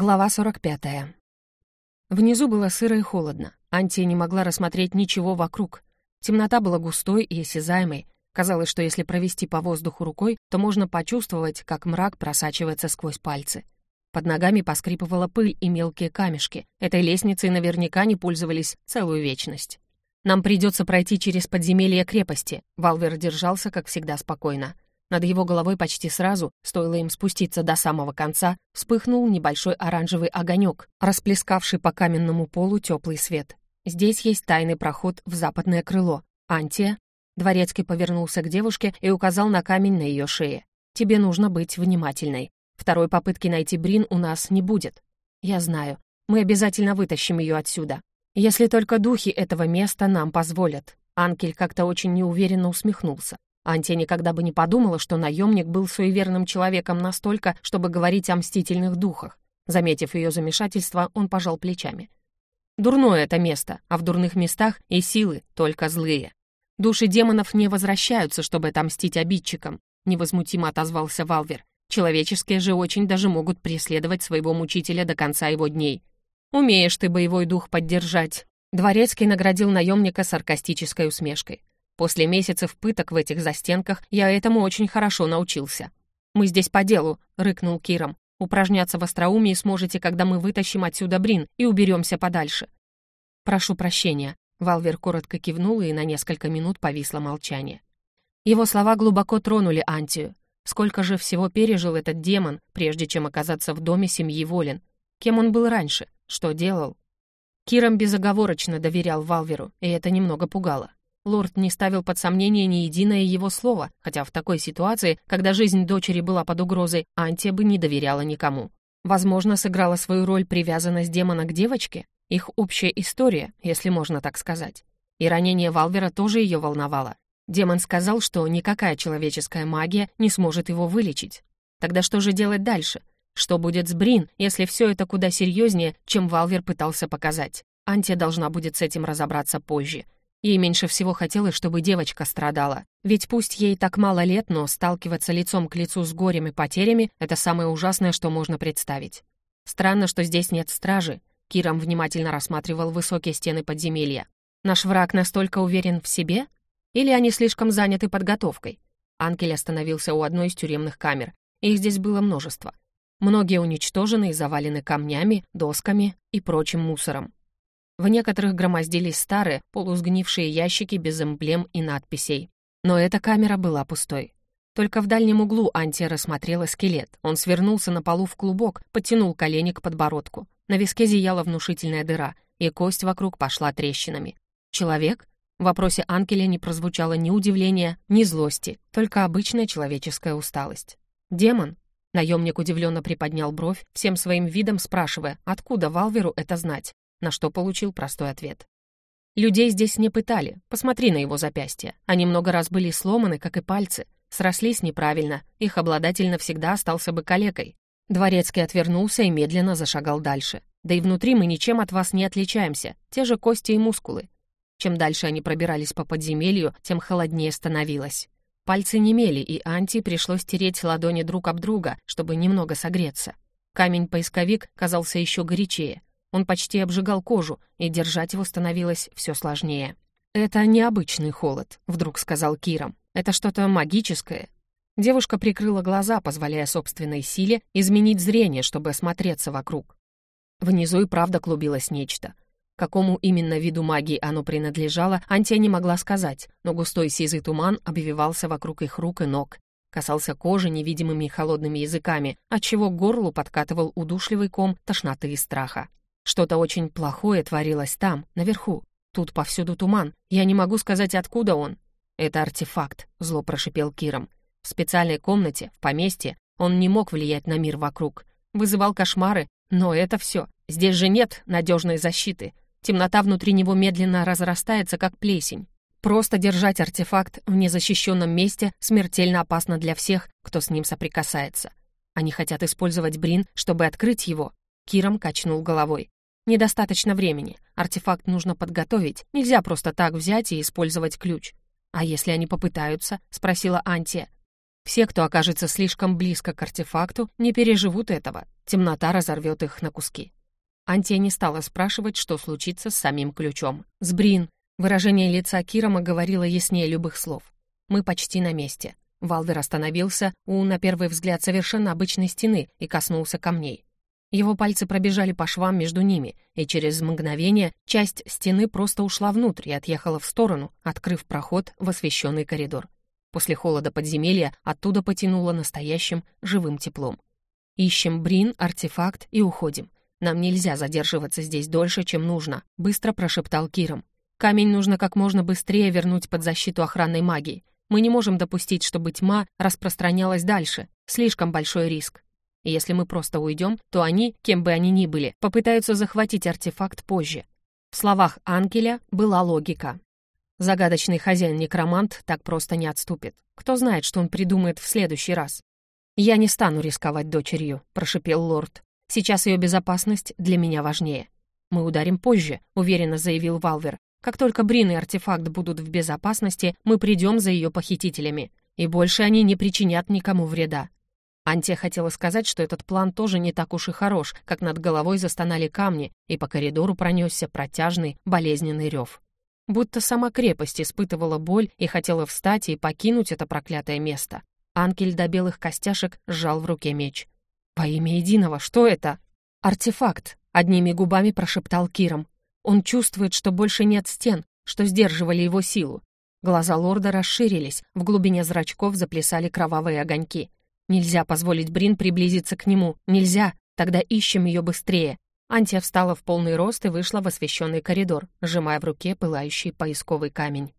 Глава 45. Внизу было сыро и холодно. Антия не могла рассмотреть ничего вокруг. Темнота была густой и осязаемой. Казалось, что если провести по воздуху рукой, то можно почувствовать, как мрак просачивается сквозь пальцы. Под ногами поскрипывала пыль и мелкие камешки. Этой лестницей наверняка не пользовались целую вечность. «Нам придется пройти через подземелье крепости», — Валвер держался, как всегда, спокойно. Над его головой почти сразу, стоило им спуститься до самого конца, вспыхнул небольшой оранжевый огонек, расплескавший по каменному полу теплый свет. Здесь есть тайный проход в западное крыло. Антия. Дворецкий повернулся к девушке и указал на камень на ее шее. «Тебе нужно быть внимательной. Второй попытки найти Брин у нас не будет. Я знаю. Мы обязательно вытащим ее отсюда. Если только духи этого места нам позволят». Анкель как-то очень неуверенно усмехнулся. Антия никогда бы не подумала, что наемник был суеверным человеком настолько, чтобы говорить о мстительных духах. Заметив ее замешательство, он пожал плечами. Дурное это место, а в дурных местах и силы только злые. Души демонов не возвращаются, чтобы отомстить обидчикам, невозмутимо отозвался Валвер. Человеческие же очень даже могут преследовать своего мучителя до конца его дней. Умеешь ты боевой дух поддержать. Дворецкий наградил наемника саркастической усмешкой. После месяцев пыток в этих застенках я этому очень хорошо научился. «Мы здесь по делу», — рыкнул Киром. «Упражняться в остроумии сможете, когда мы вытащим отсюда Брин и уберемся подальше». «Прошу прощения», — Валвер коротко кивнул, и на несколько минут повисло молчание. Его слова глубоко тронули Антию. Сколько же всего пережил этот демон, прежде чем оказаться в доме семьи Волин? Кем он был раньше? Что делал? Киром безоговорочно доверял Валверу, и это немного пугало. Лорд не ставил под сомнение ни единое его слово, хотя в такой ситуации, когда жизнь дочери была под угрозой, Антия бы не доверяла никому. Возможно, сыграла свою роль привязанность демона к девочке, их общая история, если можно так сказать. И ранение Валвера тоже ее волновало. Демон сказал, что никакая человеческая магия не сможет его вылечить. Тогда что же делать дальше? Что будет с Брин, если все это куда серьезнее, чем Валвер пытался показать? Антия должна будет с этим разобраться позже — Ей меньше всего хотелось, чтобы девочка страдала. Ведь пусть ей так мало лет, но сталкиваться лицом к лицу с горем и потерями — это самое ужасное, что можно представить. Странно, что здесь нет стражи. Киром внимательно рассматривал высокие стены подземелья. Наш враг настолько уверен в себе? Или они слишком заняты подготовкой? Анкель остановился у одной из тюремных камер. Их здесь было множество. Многие уничтожены и завалены камнями, досками и прочим мусором. В некоторых громоздились старые, полусгнившие ящики без эмблем и надписей. Но эта камера была пустой. Только в дальнем углу Антия рассмотрела скелет. Он свернулся на полу в клубок, подтянул колени к подбородку. На виске зияла внушительная дыра, и кость вокруг пошла трещинами. «Человек?» В вопросе Анкеля не прозвучало ни удивления, ни злости, только обычная человеческая усталость. «Демон?» Наемник удивленно приподнял бровь, всем своим видом спрашивая, откуда Валверу это знать на что получил простой ответ. Людей здесь не пытали, посмотри на его запястья. Они много раз были сломаны, как и пальцы, срослись неправильно, их обладатель навсегда остался бы калекой. Дворецкий отвернулся и медленно зашагал дальше. Да и внутри мы ничем от вас не отличаемся, те же кости и мускулы. Чем дальше они пробирались по подземелью, тем холоднее становилось. Пальцы немели, и Анти пришлось тереть ладони друг об друга, чтобы немного согреться. Камень-поисковик казался еще горячее. Он почти обжигал кожу, и держать его становилось все сложнее. «Это необычный холод», — вдруг сказал Киром. «Это что-то магическое». Девушка прикрыла глаза, позволяя собственной силе изменить зрение, чтобы осмотреться вокруг. Внизу и правда клубилось нечто. Какому именно виду магии оно принадлежало, Антия не могла сказать, но густой сизый туман обвивался вокруг их рук и ног, касался кожи невидимыми холодными языками, отчего к горлу подкатывал удушливый ком тошноты и страха. Что-то очень плохое творилось там, наверху. Тут повсюду туман. Я не могу сказать, откуда он. Это артефакт, зло прошипел Киром. В специальной комнате, в поместье, он не мог влиять на мир вокруг. Вызывал кошмары, но это все. Здесь же нет надежной защиты. Темнота внутри него медленно разрастается, как плесень. Просто держать артефакт в незащищенном месте смертельно опасно для всех, кто с ним соприкасается. Они хотят использовать Брин, чтобы открыть его. Киром качнул головой. Недостаточно времени. Артефакт нужно подготовить. Нельзя просто так взять и использовать ключ. «А если они попытаются?» — спросила Антия. Все, кто окажется слишком близко к артефакту, не переживут этого. Темнота разорвет их на куски. Антия не стала спрашивать, что случится с самим ключом. «Сбрин!» Выражение лица Кирома говорило яснее любых слов. «Мы почти на месте». Валдер остановился у, на первый взгляд, совершенно обычной стены и коснулся камней. Его пальцы пробежали по швам между ними, и через мгновение часть стены просто ушла внутрь и отъехала в сторону, открыв проход в освещенный коридор. После холода подземелья оттуда потянуло настоящим живым теплом. «Ищем Брин, артефакт и уходим. Нам нельзя задерживаться здесь дольше, чем нужно», — быстро прошептал Киром. «Камень нужно как можно быстрее вернуть под защиту охранной магии. Мы не можем допустить, чтобы тьма распространялась дальше. Слишком большой риск. И если мы просто уйдем, то они, кем бы они ни были, попытаются захватить артефакт позже». В словах Анкеля была логика. Загадочный хозяин-некромант так просто не отступит. Кто знает, что он придумает в следующий раз. «Я не стану рисковать дочерью», — прошипел лорд. «Сейчас ее безопасность для меня важнее». «Мы ударим позже», — уверенно заявил Валвер. «Как только Брин и артефакт будут в безопасности, мы придем за ее похитителями. И больше они не причинят никому вреда». Антия хотела сказать, что этот план тоже не так уж и хорош, как над головой застонали камни, и по коридору пронесся протяжный, болезненный рев будто сама крепость испытывала боль и хотела встать и покинуть это проклятое место. Анкель до белых костяшек сжал в руке меч. «Во имя единого, что это?» «Артефакт», — одними губами прошептал Киром. «Он чувствует, что больше нет стен, что сдерживали его силу». Глаза лорда расширились, в глубине зрачков заплясали кровавые огоньки. «Нельзя позволить Брин приблизиться к нему, нельзя, тогда ищем ее быстрее. Антия встала в полный рост и вышла в освещенный коридор, сжимая в руке пылающий поисковый камень.